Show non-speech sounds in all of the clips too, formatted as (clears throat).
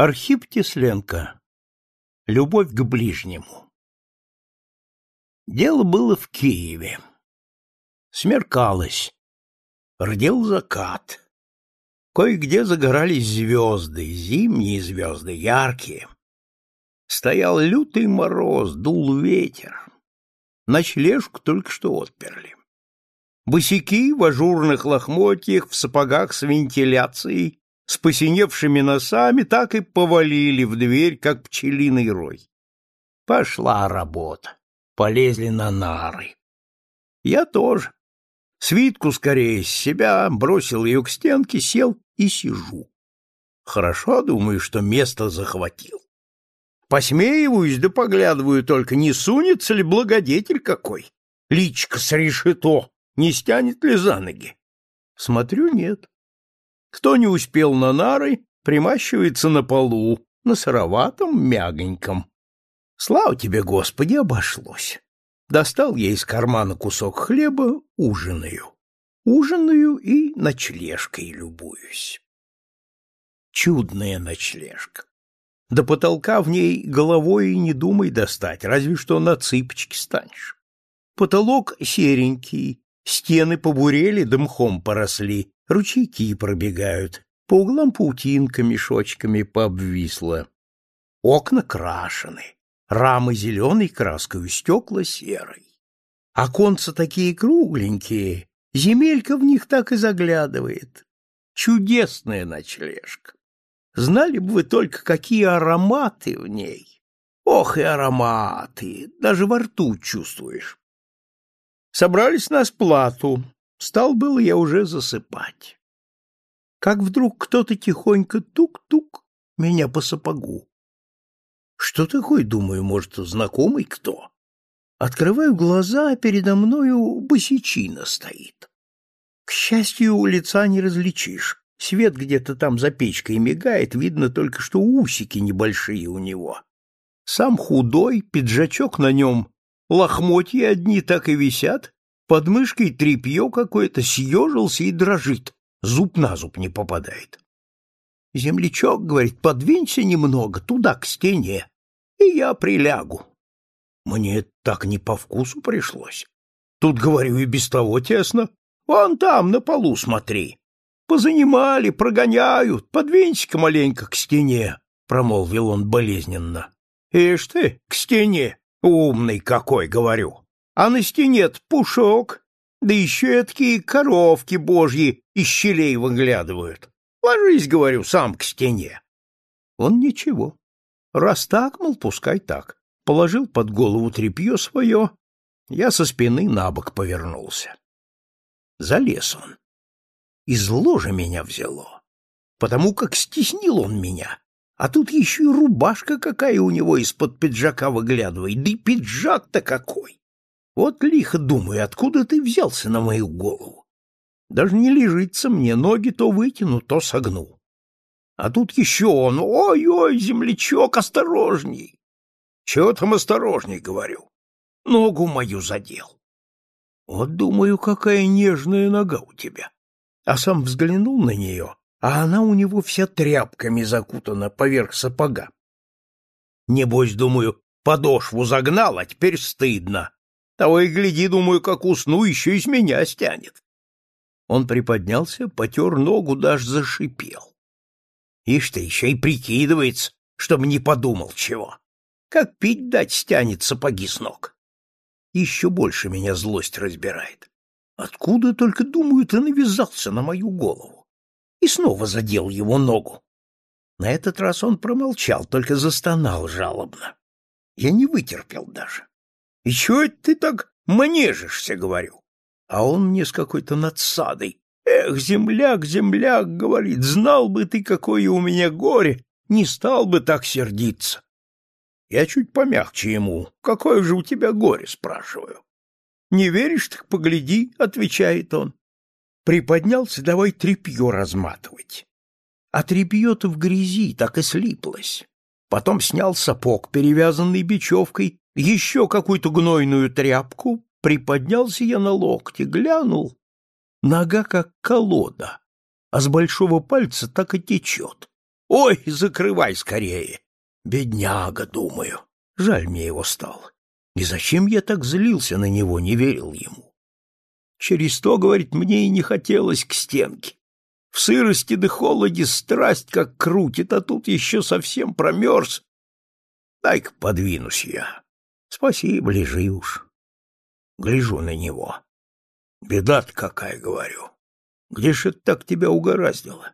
Архип Тесленко. Любовь к ближнему. Дело было в Киеве. Смеркалось. Рдел закат. Кое-где загорались звезды, зимние звезды, яркие. Стоял лютый мороз, дул ветер. Ночлежку только что отперли. Босяки в ажурных лохмотьях, в сапогах с вентиляцией, с посиневшими носами так и повалили в дверь, как пчелиный рой. Пошла работа. Полезли на нары. Я тоже. Свитку скорее с себя, бросил ее к стенке, сел и сижу. Хорошо, думаю, что место захватил. Посмеиваюсь да поглядываю только, не сунется ли благодетель какой. Личка с решето, не стянет ли за ноги. Смотрю, нет. Кто не успел на нары, примащивается на полу, на сыроватом, мягоньком. Слава тебе, Господи, обошлось. Достал я из кармана кусок хлеба, ужинаю. Ужинаю и ночлежкой любуюсь. Чудная ночлежка. До потолка в ней головой не думай достать, разве что на цыпочки станешь. Потолок серенький, стены побурели да поросли, ручейки пробегают, по углам паутинка мешочками пообвисла. Окна крашены, рамы зеленой краской, стекла серой. Оконца такие кругленькие, земелька в них так и заглядывает. Чудесная ночлежка. Знали бы вы только, какие ароматы в ней. Ох и ароматы, даже во рту чувствуешь. Собрались на сплату, Стал было я уже засыпать. Как вдруг кто-то тихонько тук-тук меня по сапогу. Что такое, думаю, может, знакомый кто? Открываю глаза, а передо мною босичина стоит. К счастью, лица не различишь. Свет где-то там за печкой мигает, видно только, что усики небольшие у него. Сам худой, пиджачок на нем, лохмотья одни так и висят, под мышкой тряпье какое-то съежился и дрожит, зуб на зуб не попадает. Землячок, говорит, подвинься немного, туда, к стене, и я прилягу. Мне так не по вкусу пришлось. Тут, говорю, и без того тесно. Вон там, на полу смотри. Позанимали, прогоняют, подвинься-ка маленько к стене, — промолвил он болезненно. — Ишь ты, к стене, умный какой, говорю а на стене пушок, да еще и такие коровки божьи из щелей выглядывают. Ложись, говорю, сам к стене. Он ничего. Раз так, мол, пускай так. Положил под голову тряпье свое, я со спины на бок повернулся. Залез он. Из ложа меня взяло, потому как стеснил он меня. А тут еще и рубашка какая у него из-под пиджака выглядывает, да и пиджак-то какой! Вот лихо думаю, откуда ты взялся на мою голову? Даже не лежится мне, ноги то вытяну, то согну. А тут еще он, ой-ой, землячок, осторожней. Чего там осторожней, говорю? Ногу мою задел. Вот думаю, какая нежная нога у тебя. А сам взглянул на нее, а она у него вся тряпками закутана поверх сапога. Небось, думаю, подошву загнал, а теперь стыдно. Того и гляди, думаю, как усну, еще из меня стянет. Он приподнялся, потер ногу, даже зашипел. Ишь ты, еще и прикидывается, чтобы не подумал чего. Как пить дать стянет сапоги с ног. Еще больше меня злость разбирает. Откуда только, думаю, ты навязался на мою голову? И снова задел его ногу. На этот раз он промолчал, только застонал жалобно. Я не вытерпел даже. И чего это ты так манежишься, говорю? А он мне с какой-то надсадой. Эх, земляк, земляк, говорит, знал бы ты, какое у меня горе, не стал бы так сердиться. Я чуть помягче ему. Какое же у тебя горе, спрашиваю. Не веришь, так погляди, отвечает он. Приподнялся, давай тряпье разматывать. А тряпье-то в грязи так и слиплось. Потом снял сапог, перевязанный бечевкой, еще какую-то гнойную тряпку, приподнялся я на локте, глянул. Нога как колода, а с большого пальца так и течет. Ой, закрывай скорее. Бедняга, думаю. Жаль мне его стало. И зачем я так злился на него, не верил ему? Через то, говорит, мне и не хотелось к стенке. В сырости да холоде страсть как крутит, а тут еще совсем промерз. Дай-ка подвинусь я. Спасибо, лежи уж. Гляжу на него. Беда-то какая, говорю. Где ж это так тебя угораздило?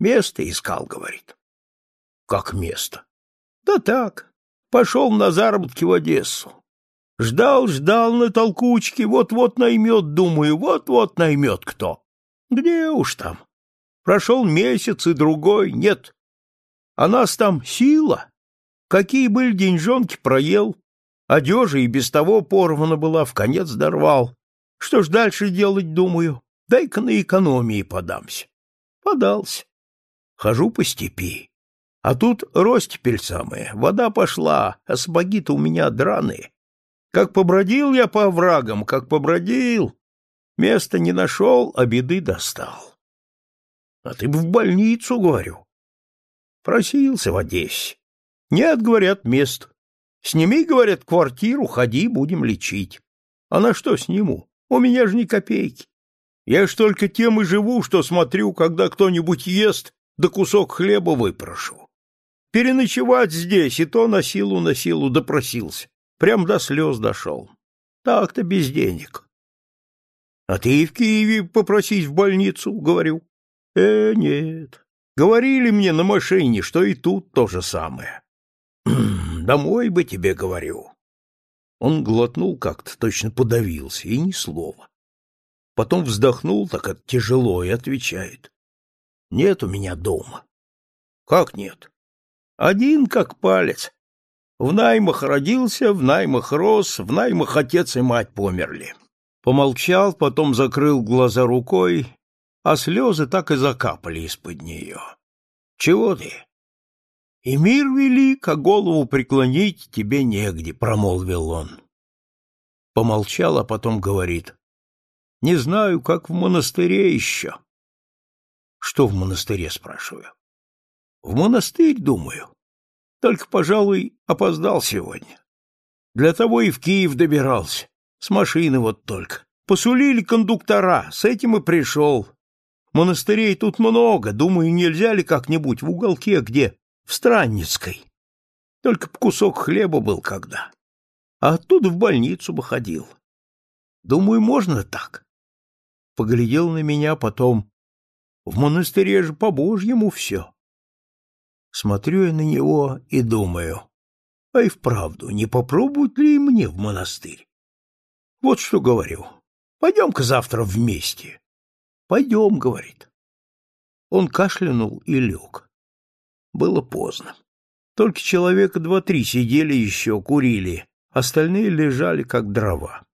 Место искал, говорит. Как место? Да так, пошел на заработки в Одессу. Ждал, ждал на толкучке, вот-вот наймет, думаю, вот-вот наймет кто. Где уж там? Прошел месяц и другой, нет. А нас там сила. Какие были деньжонки, проел. Одежа и без того порвана была, в конец дорвал. Что ж дальше делать, думаю? Дай-ка на экономии подамся. Подался. Хожу по степи. А тут ростепель самая, вода пошла, а сапоги-то у меня драные. Как побродил я по оврагам, как побродил, места не нашел, а беды достал. А ты бы в больницу, говорю. Просился в Одессе. Нет, говорят, мест. Сними, говорят, квартиру, ходи, будем лечить. А на что сниму? У меня же ни копейки. Я ж только тем и живу, что смотрю, когда кто-нибудь ест, да кусок хлеба выпрошу. Переночевать здесь, и то на силу на силу допросился. Прям до слез дошел. Так-то без денег. А ты и в Киеве попросись в больницу, говорю. Э, нет. Говорили мне на машине, что и тут то же самое. (clears throat) Домой бы тебе, говорю. Он глотнул как-то, точно подавился, и ни слова. Потом вздохнул так от тяжело и отвечает. Нет у меня дома. Как нет? Один как палец. В наймах родился, в наймах рос, в наймах отец и мать померли. Помолчал, потом закрыл глаза рукой, а слезы так и закапали из-под нее. Чего ты? И мир велик, а голову преклонить тебе негде, промолвил он. Помолчал, а потом говорит. Не знаю, как в монастыре еще. Что в монастыре, спрашиваю. В монастырь, думаю. Только, пожалуй, опоздал сегодня. Для того и в Киев добирался. С машины вот только. Посулили кондуктора, с этим и пришел. Монастырей тут много, думаю, нельзя ли как-нибудь в уголке, где? В Странницкой. Только кусок хлеба был когда. А оттуда в больницу бы ходил. Думаю, можно так поглядел на меня потом. В монастыре же по-божьему все. Смотрю я на него и думаю, а и вправду, не попробовать ли и мне в монастырь? Вот что говорю. Пойдем-ка завтра вместе. Пойдем, говорит. Он кашлянул и лег. Было поздно. Только человека два-три сидели еще, курили, остальные лежали, как дрова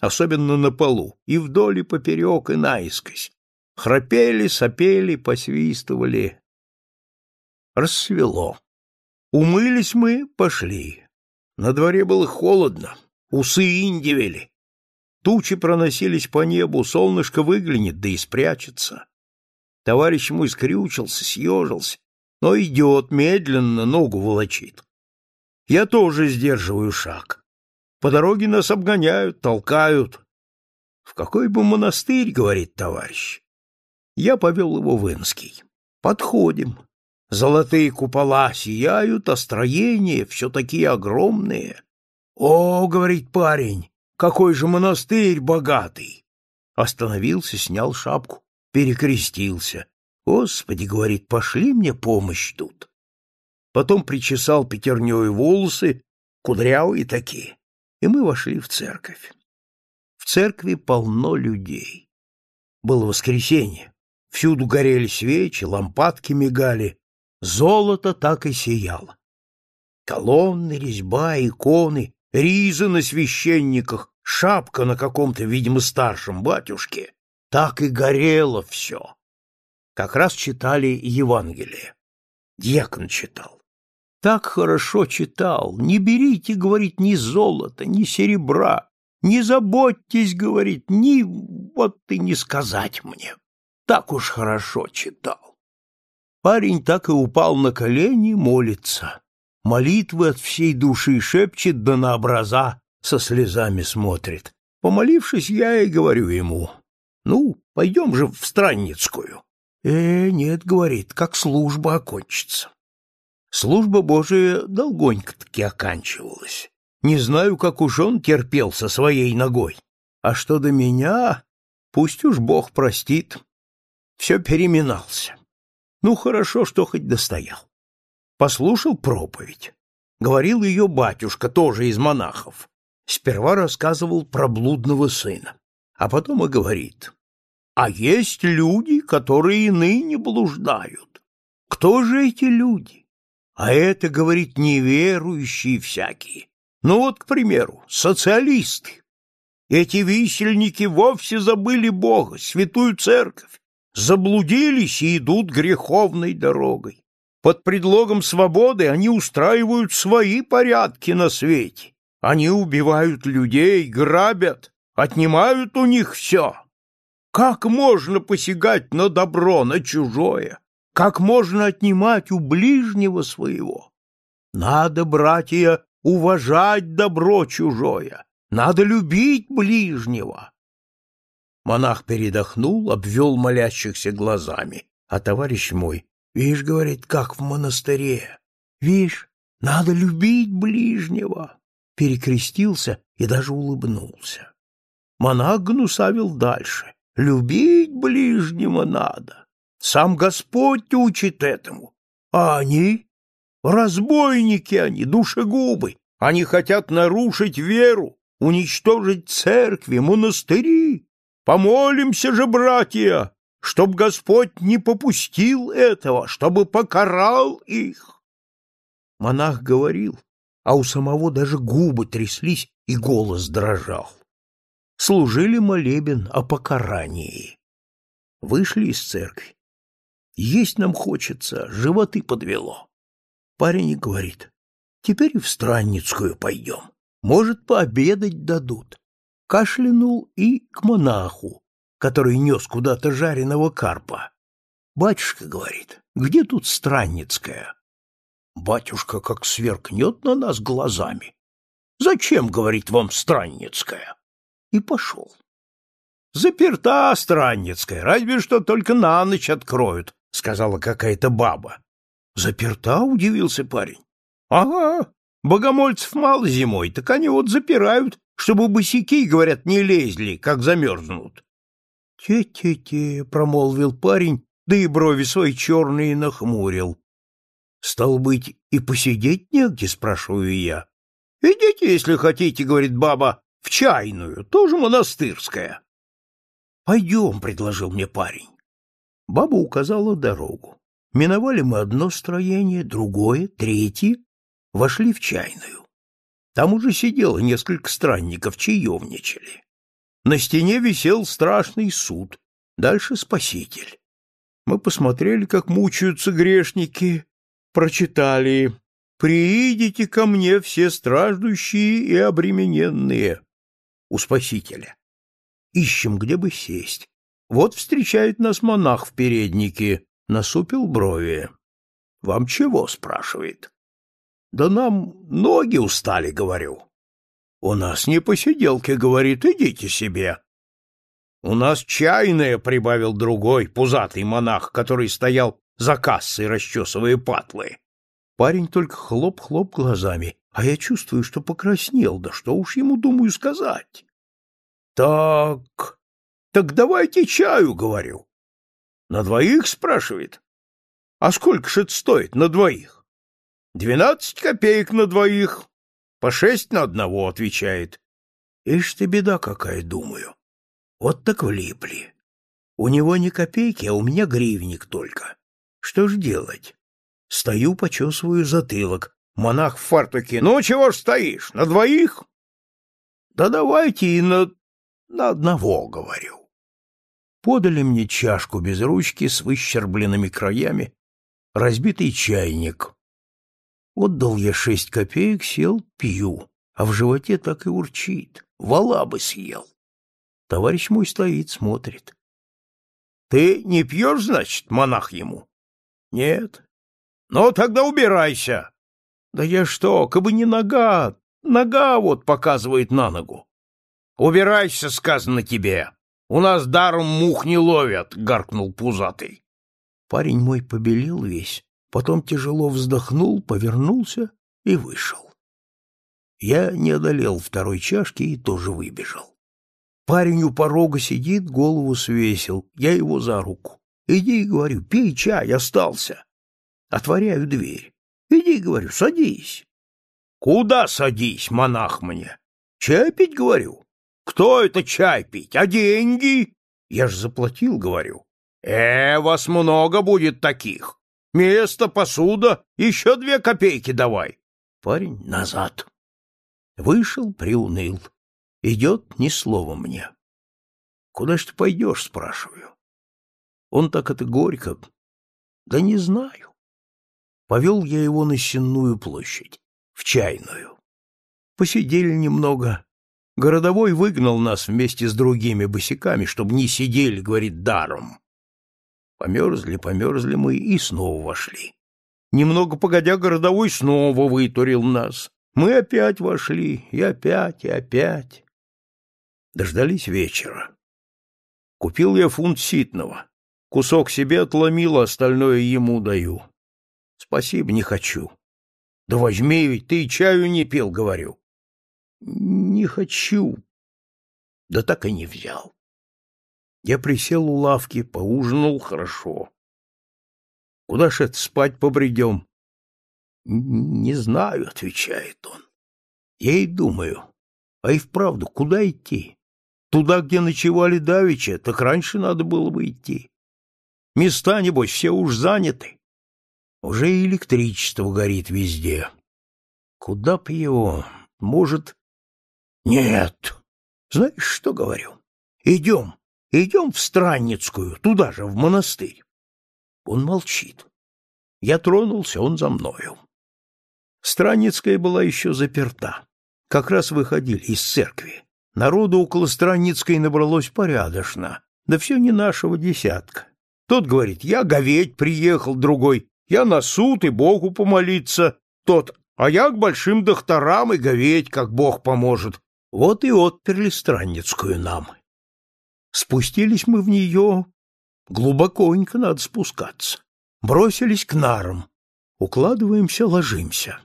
особенно на полу, и вдоль и поперек, и наискось. Храпели, сопели, посвистывали. Рассвело. Умылись мы, пошли. На дворе было холодно, усы индивели. Тучи проносились по небу, солнышко выглянет, да и спрячется. Товарищ мой скрючился, съежился, но идет медленно, ногу волочит. Я тоже сдерживаю шаг. По дороге нас обгоняют, толкают. В какой бы монастырь, говорит товарищ. Я повел его в Инский. Подходим. Золотые купола сияют, а строения все такие огромные. О, говорит парень, какой же монастырь богатый. Остановился, снял шапку, перекрестился. Господи, говорит, пошли мне помощь тут. Потом причесал пятерней волосы, кудрявые такие и мы вошли в церковь. В церкви полно людей. Было воскресенье. Всюду горели свечи, лампадки мигали. Золото так и сияло. Колонны, резьба, иконы, ризы на священниках, шапка на каком-то, видимо, старшем батюшке. Так и горело все. Как раз читали Евангелие. Дьякон читал так хорошо читал. Не берите, говорит, ни золота, ни серебра. Не заботьтесь, говорит, ни вот и не сказать мне. Так уж хорошо читал. Парень так и упал на колени, молится. Молитвы от всей души шепчет, да на образа со слезами смотрит. Помолившись, я и говорю ему, ну, пойдем же в Странницкую. Э, нет, говорит, как служба окончится. Служба Божия долгонько-таки оканчивалась. Не знаю, как уж он терпел со своей ногой. А что до меня, пусть уж Бог простит. Все переминался. Ну, хорошо, что хоть достоял. Послушал проповедь. Говорил ее батюшка, тоже из монахов. Сперва рассказывал про блудного сына, а потом и говорит. А есть люди, которые ныне блуждают. Кто же эти люди? А это, говорит, неверующие всякие. Ну вот, к примеру, социалисты. Эти висельники вовсе забыли Бога, святую церковь, заблудились и идут греховной дорогой. Под предлогом свободы они устраивают свои порядки на свете. Они убивают людей, грабят, отнимают у них все. Как можно посягать на добро, на чужое? Как можно отнимать у ближнего своего? Надо, братья, уважать добро чужое. Надо любить ближнего. Монах передохнул, обвел молящихся глазами. А товарищ мой, видишь, говорит, как в монастыре. Видишь, надо любить ближнего. Перекрестился и даже улыбнулся. Монах гнусавил дальше. Любить ближнего надо. Сам Господь учит этому. А они? Разбойники они, душегубы. Они хотят нарушить веру, уничтожить церкви, монастыри. Помолимся же, братья, чтоб Господь не попустил этого, чтобы покарал их. Монах говорил, а у самого даже губы тряслись и голос дрожал служили молебен о покарании. Вышли из церкви. Есть нам хочется, животы подвело. Парень говорит, теперь и в Странницкую пойдем. Может, пообедать дадут. Кашлянул и к монаху, который нес куда-то жареного карпа. Батюшка говорит, где тут Странницкая? Батюшка как сверкнет на нас глазами. Зачем, говорит, вам Странницкая? И пошел. Заперта Странницкая, разве что только на ночь откроют, сказала какая-то баба. Заперта, удивился парень. Ага, богомольцев мало зимой, так они вот запирают, чтобы босики, говорят, не лезли, как замерзнут. Те-те-те, промолвил парень, да и брови свои черные нахмурил. Стал быть, и посидеть негде, спрашиваю я. Идите, если хотите, говорит баба, в чайную, тоже монастырская. Пойдем, предложил мне парень. Баба указала дорогу. Миновали мы одно строение, другое, третье, вошли в чайную. Там уже сидело несколько странников, чаевничали. На стене висел страшный суд, дальше спаситель. Мы посмотрели, как мучаются грешники, прочитали «Приидите ко мне все страждущие и обремененные, у Спасителя. Ищем, где бы сесть. Вот встречает нас монах в переднике, насупил брови. — Вам чего? — спрашивает. — Да нам ноги устали, — говорю. — У нас не посиделки, — говорит, — идите себе. — У нас чайная, — прибавил другой, пузатый монах, который стоял за кассой, расчесывая патлы. Парень только хлоп-хлоп глазами а я чувствую, что покраснел, да что уж ему думаю сказать. Так, так давайте чаю, говорю. На двоих, спрашивает. А сколько же это стоит на двоих? Двенадцать копеек на двоих, по шесть на одного, отвечает. Ишь ты беда какая, думаю. Вот так влипли. У него не копейки, а у меня гривник только. Что ж делать? Стою, почесываю затылок, Монах в фартуке. «Ну, чего ж стоишь? На двоих?» «Да давайте и на... на одного, — говорю». Подали мне чашку без ручки с выщербленными краями, разбитый чайник. Отдал я шесть копеек, сел, пью, а в животе так и урчит. Вала бы съел. Товарищ мой стоит, смотрит. — Ты не пьешь, значит, монах ему? — Нет. Ну, тогда убирайся. Да я что, кабы не нога, нога вот показывает на ногу. Убирайся, сказано тебе. У нас даром мух не ловят, гаркнул пузатый. Парень мой побелел весь, потом тяжело вздохнул, повернулся и вышел. Я не одолел второй чашки и тоже выбежал. Парень у порога сидит, голову свесил, я его за руку. Иди, говорю, пей чай, остался. Отворяю дверь. Иди, говорю, садись. Куда садись, монах мне? Чай пить, говорю. Кто это чай пить? А деньги? Я ж заплатил, говорю. Э, вас много будет таких. Место, посуда, еще две копейки давай. Парень назад. Вышел, приуныл. Идет ни слова мне. Куда ж ты пойдешь, спрашиваю. Он так это горько. Да не знаю. Повел я его на Сенную площадь, в чайную. Посидели немного. Городовой выгнал нас вместе с другими босиками, чтобы не сидели, говорит, даром. Померзли, померзли мы и снова вошли. Немного погодя, городовой снова вытурил нас. Мы опять вошли, и опять, и опять. Дождались вечера. Купил я фунт ситного. Кусок себе отломил, а остальное ему даю. Спасибо, не хочу. Да возьми ведь, ты и чаю не пил, говорю. Не хочу. Да так и не взял. Я присел у лавки, поужинал хорошо. Куда ж это спать побредем? Не знаю, отвечает он. Я и думаю, а и вправду, куда идти? Туда, где ночевали давеча, так раньше надо было бы идти. Места, небось, все уж заняты. Уже и электричество горит везде. Куда б его? Может... Нет. Знаешь, что говорю? Идем, идем в Странницкую, туда же, в монастырь. Он молчит. Я тронулся, он за мною. Странницкая была еще заперта. Как раз выходили из церкви. Народу около Странницкой набралось порядочно, да все не нашего десятка. Тот говорит, я говеть приехал, другой, я на суд и Богу помолиться. Тот, а я к большим докторам и говеть, как Бог поможет. Вот и отперли Странницкую нам. Спустились мы в нее, глубоконько надо спускаться. Бросились к нарам. Укладываемся, ложимся.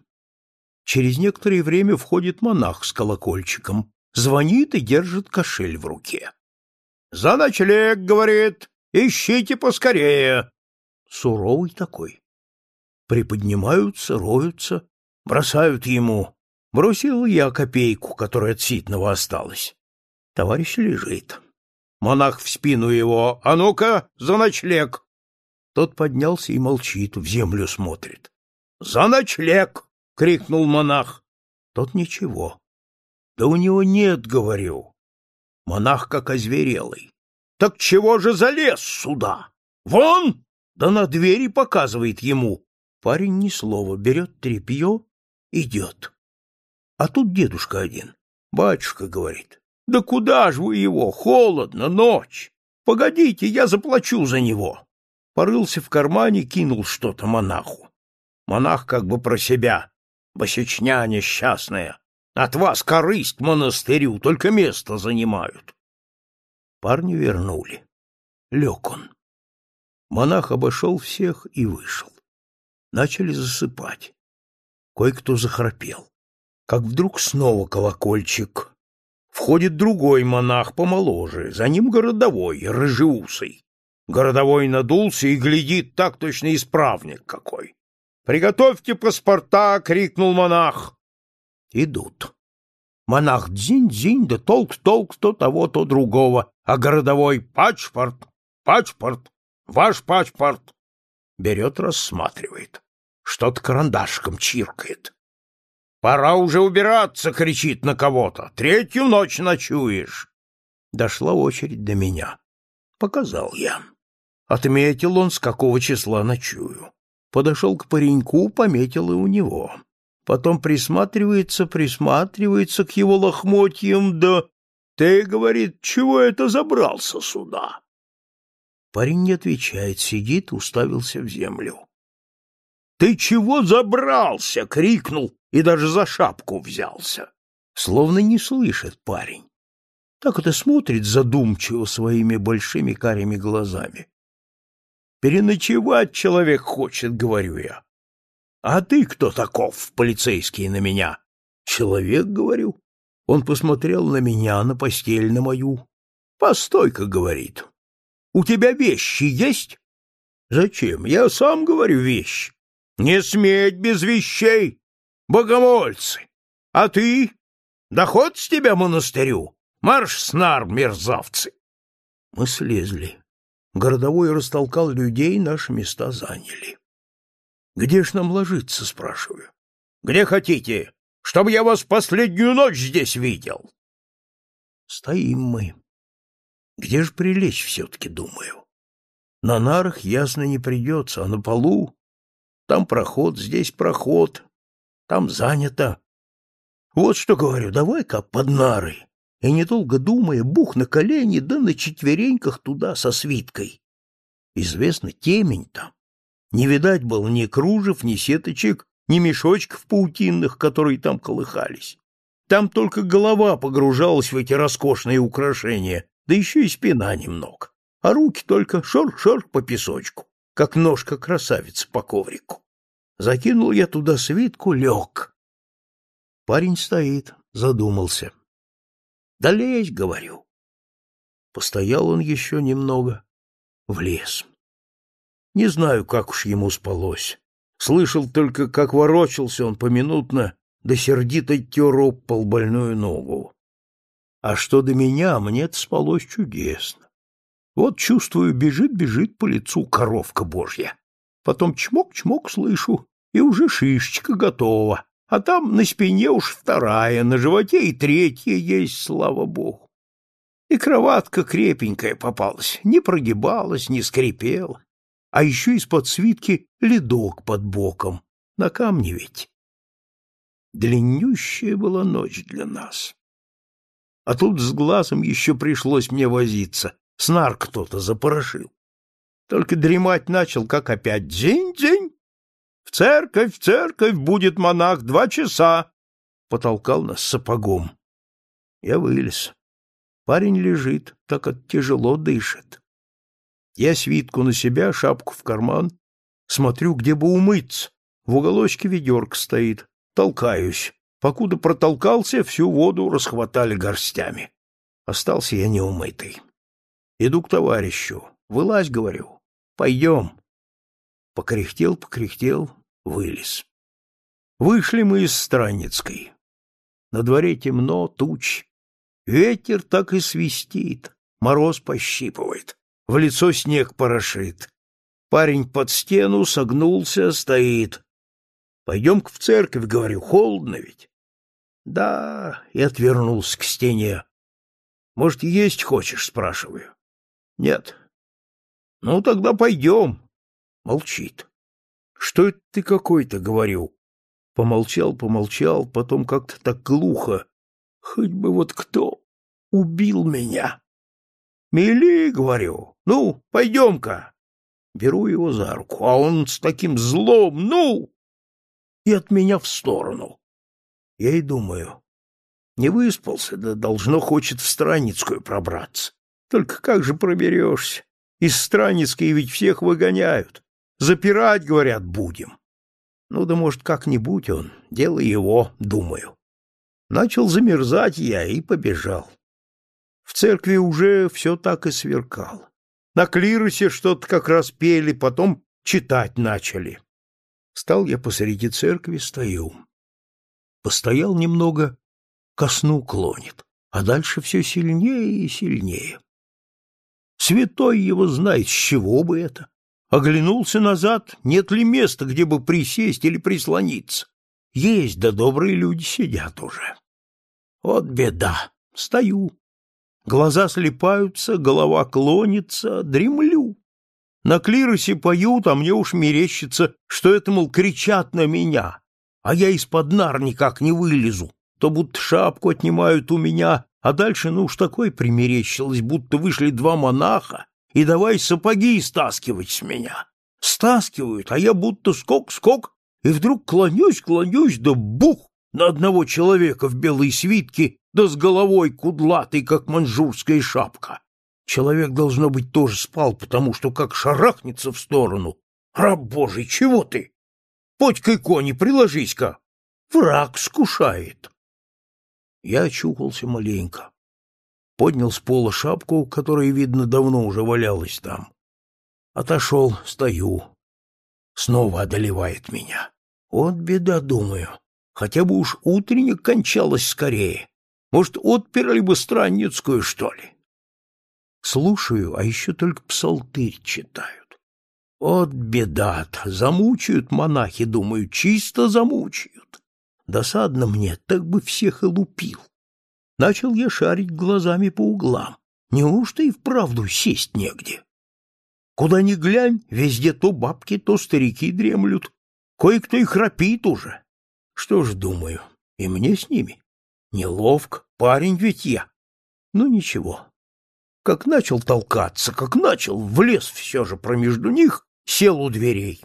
Через некоторое время входит монах с колокольчиком, звонит и держит кошель в руке. — За ночлег, — говорит, — ищите поскорее. Суровый такой. Приподнимаются, роются, бросают ему. Бросил я копейку, которая от ситного осталась. Товарищ лежит. Монах в спину его. «А ну-ка, за ночлег!» Тот поднялся и молчит, в землю смотрит. «За ночлег!» — крикнул монах. Тот ничего. «Да у него нет, — говорю». Монах как озверелый. «Так чего же залез сюда? Вон!» Да на двери показывает ему. Парень ни слова, берет тряпье, идет. А тут дедушка один. Батюшка говорит, да куда ж вы его, холодно, ночь. Погодите, я заплачу за него. Порылся в кармане, кинул что-то монаху. Монах как бы про себя. Босячня несчастная. От вас корысть монастырю, только место занимают. Парни вернули. Лег он. Монах обошел всех и вышел. Начали засыпать. Кое-кто захрапел. Как вдруг снова колокольчик. Входит другой монах помоложе, за ним городовой, рыжеусый. Городовой надулся и глядит так точно исправник какой. «Приготовьте паспорта!» — крикнул монах. Идут. Монах дзинь-дзинь, да толк-толк то того, то другого, а городовой «Пачпорт! Пачпорт! Ваш паспорт!» Берет, рассматривает. Что-то карандашком чиркает. «Пора уже убираться!» — кричит на кого-то. «Третью ночь ночуешь!» Дошла очередь до меня. Показал я. Отметил он, с какого числа ночую. Подошел к пареньку, пометил и у него. Потом присматривается, присматривается к его лохмотьям, да... Ты, говорит, чего это забрался сюда? Парень не отвечает, сидит, уставился в землю. Ты чего забрался? крикнул и даже за шапку взялся. Словно не слышит парень. Так это смотрит задумчиво своими большими карими глазами. Переночевать человек хочет, говорю я. А ты кто таков, полицейский на меня? Человек, говорю. Он посмотрел на меня, на постель на мою. Постой-ка, говорит. У тебя вещи есть? Зачем? Я сам говорю вещи. Не сметь без вещей, богомольцы. А ты? Доход с тебя монастырю? Марш с нар, мерзавцы! Мы слезли. Городовой растолкал людей, наши места заняли. Где ж нам ложиться, спрашиваю. Где хотите, чтобы я вас последнюю ночь здесь видел? Стоим мы. Где ж прилечь все-таки, думаю. На нарах ясно не придется, а на полу там проход, здесь проход, там занято. Вот что говорю, давай-ка под нары и, недолго думая, бух на колени, да на четвереньках туда со свиткой. Известно, темень там. Не видать было ни кружев, ни сеточек, ни мешочков паутинных, которые там колыхались. Там только голова погружалась в эти роскошные украшения, да еще и спина немного, а руки только шор-шор по песочку, как ножка красавицы по коврику. Закинул я туда свитку, лег. Парень стоит, задумался. Да лезь, говорю. Постоял он еще немного, влез. Не знаю, как уж ему спалось. Слышал только, как ворочался он поминутно, да сердито тер об пол больную ногу. А что до меня, мне-то спалось чудесно. Вот чувствую, бежит-бежит по лицу коровка божья. Потом чмок-чмок слышу, и уже шишечка готова а там на спине уж вторая, на животе и третья есть, слава богу. И кроватка крепенькая попалась, не прогибалась, не скрипела, а еще из-под свитки ледок под боком, на камне ведь. Длиннющая была ночь для нас. А тут с глазом еще пришлось мне возиться, снар кто-то запорошил. Только дремать начал, как опять дзень-дзень, в церковь, в церковь будет монах два часа. Потолкал нас сапогом. Я вылез. Парень лежит, так от тяжело дышит. Я свитку на себя, шапку в карман, смотрю, где бы умыться. В уголочке ведерко стоит. Толкаюсь. Покуда протолкался, всю воду расхватали горстями. Остался я неумытый. Иду к товарищу. Вылазь, говорю. Пойдем. Покряхтел, покряхтел, вылез. Вышли мы из Странницкой. На дворе темно, туч. Ветер так и свистит, мороз пощипывает, в лицо снег порошит. Парень под стену согнулся, стоит. Пойдем-ка в церковь, говорю, холодно ведь. Да, и отвернулся к стене. Может, есть хочешь, спрашиваю. Нет. Ну, тогда пойдем. Молчит. Что это ты какой-то, говорю. Помолчал, помолчал, потом как-то так глухо. Хоть бы вот кто убил меня. Мили, говорю, ну, пойдем-ка. Беру его за руку, а он с таким злом, ну, и от меня в сторону. Я и думаю, не выспался, да должно хочет в Страницкую пробраться. Только как же проберешься? Из Страницкой ведь всех выгоняют. Запирать, говорят, будем. Ну да, может, как-нибудь он, дело его, думаю. Начал замерзать я и побежал. В церкви уже все так и сверкало. На клиросе что-то как раз пели, потом читать начали. Стал я посреди церкви, стою. Постоял немного, ко сну клонит, а дальше все сильнее и сильнее. Святой его знает, с чего бы это. Оглянулся назад, нет ли места, где бы присесть или прислониться. Есть, да добрые люди сидят уже. Вот беда. Стою. Глаза слепаются, голова клонится, дремлю. На клиросе поют, а мне уж мерещится, что это, мол, кричат на меня, а я из-под нар никак не вылезу. То будто шапку отнимают у меня, а дальше, ну уж такой примерещилось, будто вышли два монаха и давай сапоги стаскивать с меня. Стаскивают, а я будто скок-скок, и вдруг клонюсь, клонюсь, да бух на одного человека в белой свитке, да с головой кудлатой, как манжурская шапка. Человек, должно быть, тоже спал, потому что как шарахнется в сторону. Раб Божий, чего ты? Подь-ка кони, приложись-ка. Враг скушает. Я очухался маленько. Поднял с пола шапку, которая, видно, давно уже валялась там. Отошел, стою. Снова одолевает меня. Вот беда, думаю. Хотя бы уж утренник кончалось скорее. Может, отперли бы странницкую, что ли? Слушаю, а еще только псалтырь читают. Вот беда-то, замучают монахи, думаю, чисто замучают. Досадно мне, так бы всех и лупил. Начал я шарить глазами по углам. Неужто и вправду сесть негде? Куда ни глянь, везде то бабки, то старики дремлют. Кое-кто и храпит уже. Что ж, думаю, и мне с ними. Неловко, парень ведь я. Ну, ничего. Как начал толкаться, как начал, влез все же промежду них, сел у дверей.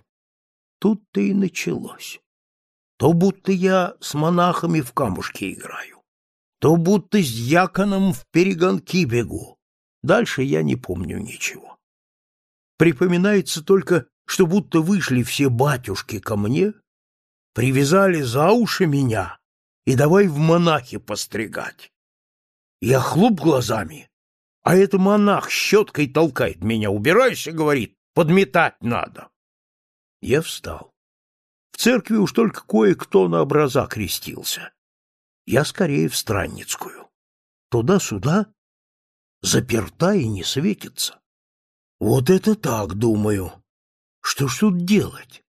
Тут-то и началось. То будто я с монахами в камушки играю, то будто с яконом в перегонки бегу. Дальше я не помню ничего. Припоминается только, что будто вышли все батюшки ко мне, привязали за уши меня и давай в монахи постригать. Я хлоп глазами, а это монах щеткой толкает меня. Убирайся, говорит, подметать надо. Я встал. В церкви уж только кое-кто на образа крестился. Я скорее в Странницкую. Туда-сюда заперта и не светится. Вот это так, думаю. Что ж тут делать?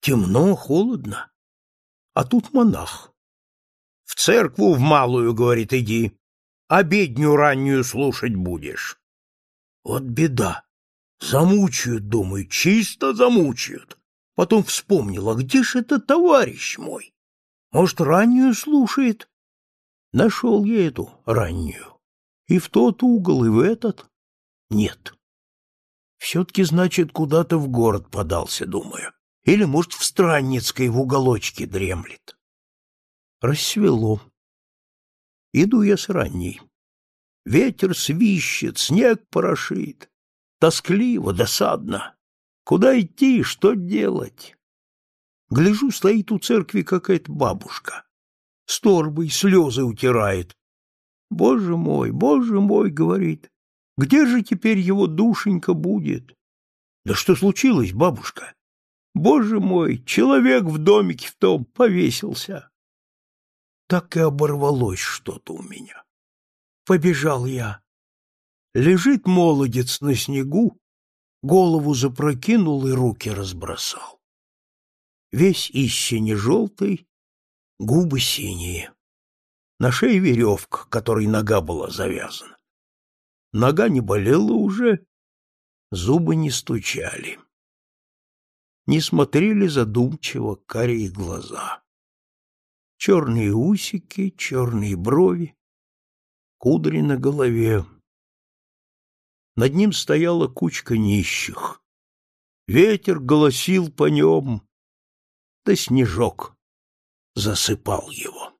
Темно, холодно. А тут монах. В церкву в малую, говорит, иди. Обедню раннюю слушать будешь. Вот беда. Замучают, думаю, чисто замучают. Потом вспомнила, где же это товарищ мой? Может, раннюю слушает? Нашел я эту раннюю. И в тот угол, и в этот. Нет. Все-таки, значит, куда-то в город подался, думаю. Или, может, в Странницкой в уголочке дремлет. Рассвело. Иду я с ранней. Ветер свищет, снег порошит. Тоскливо, досадно. Куда идти, что делать? Гляжу, стоит у церкви какая-то бабушка. С торбой слезы утирает. Боже мой, боже мой, говорит, где же теперь его душенька будет? Да что случилось, бабушка? Боже мой, человек в домике в том повесился. Так и оборвалось что-то у меня. Побежал я. Лежит молодец на снегу, голову запрокинул и руки разбросал. Весь истине желтый, губы синие. На шее веревка, которой нога была завязана. Нога не болела уже, зубы не стучали не смотрели задумчиво карие глаза. Черные усики, черные брови, кудри на голове. Над ним стояла кучка нищих. Ветер голосил по нем, да снежок засыпал его.